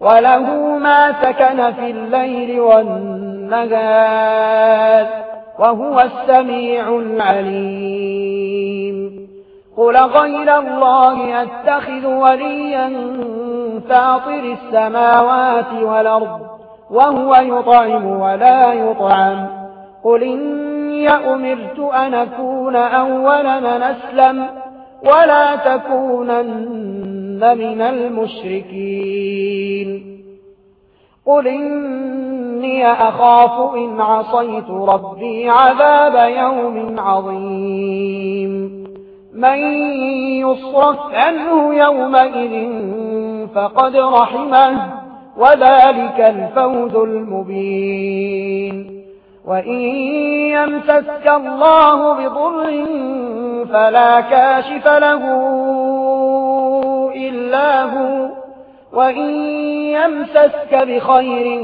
وله ما سكن في الليل والنهار وهو السميع العليم قل غير الله أتخذ وليا فاطر السماوات والأرض وهو يطعم ولا يطعم قل إني أمرت أن أكون أولا نسلم ولا تكونن من المشركين. قل إني أخاف إن عصيت ربي عذاب يوم عظيم. من يصرف عنه يومئذ فقد رحمه، وذلك الفوز المبين. وإن يمسسك الله بضر فلا كاشف له. إلا هو، وإن يمسسك بخير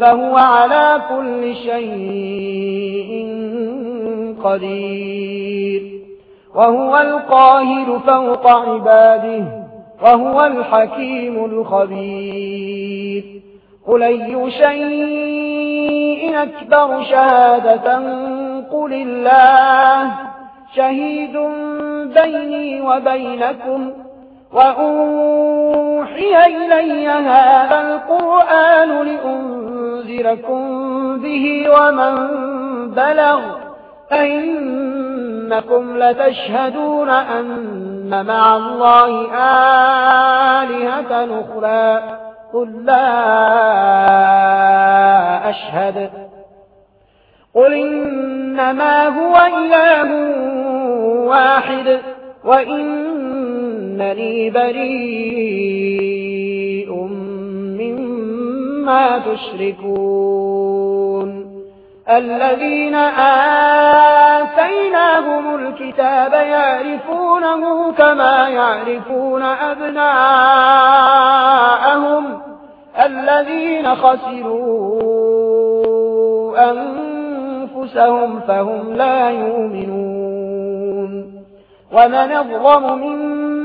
فهو على كل شيء قدير. وهو القاهر فوق عباده، وهو الحكيم الخبير. قل أي شيء أكبر شهادة؟ قل الله، شهيد بيني وبينكم. وأوحي إلي هذا القرآن لأنذركم به ومن بلغ أئنكم لتشهدون أن مع الله آلهة أخرى قل لا أشهد قل إنما هو إله واحد وإن وإنني بريء مما تشركون. الذين آتيناهم الكتاب يعرفونه كما يعرفون أبناءهم. الذين خسروا أنفسهم فهم لا يؤمنون. ومن أظلم ممن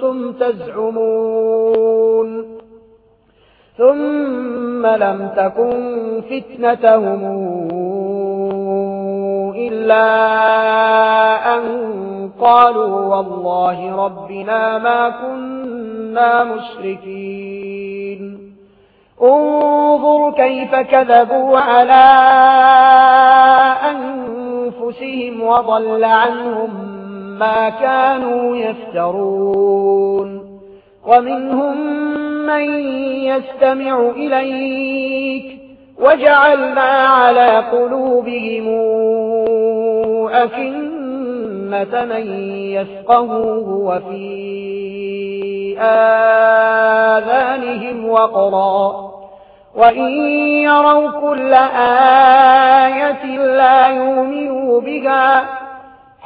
كنتم تزعمون ثم لم تكن فتنتهم إلا أن قالوا والله ربنا ما كنا مشركين. انظر كيف كذبوا على أنفسهم وضل عنهم ما كانوا يفترون. ومنهم من يستمع إليك وجعلنا على قلوبهم أكنة من يفقهوه وفي آذانهم وقرا. وإن يروا كل آية لا يؤمنوا بها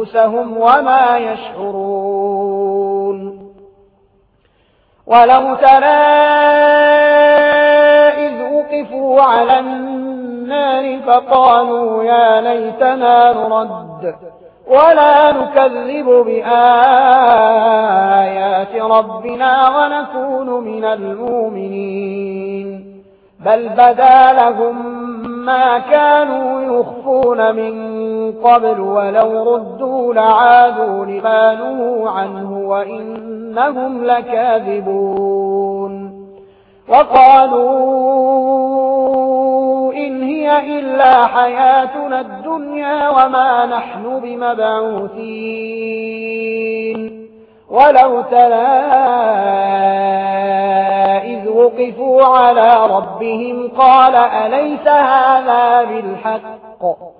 أنفسهم وما يشعرون. ولو ترى إذ وقفوا على النار فقالوا يا ليتنا نرد ولا نكذب بآيات ربنا ونكون من المؤمنين. بل بدا لهم ما كانوا يخفون من قبل ولو ردوا لعادوا لما نهوا عنه وإنهم لكاذبون. وقالوا إن هي إلا حياتنا الدنيا وما نحن بمبعوثين. ولو تلا إذ وقفوا على ربهم قال أليس هذا بالحق؟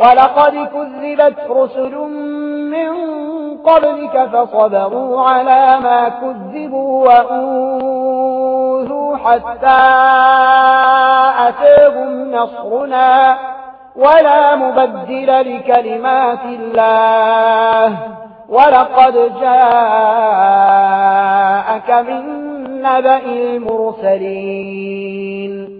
ولقد كذبت رسل من قبلك فصبروا على ما كذبوا وأوذوا حتى أتاهم نصرنا ولا مبدل لكلمات الله ولقد جاءك من نبأ المرسلين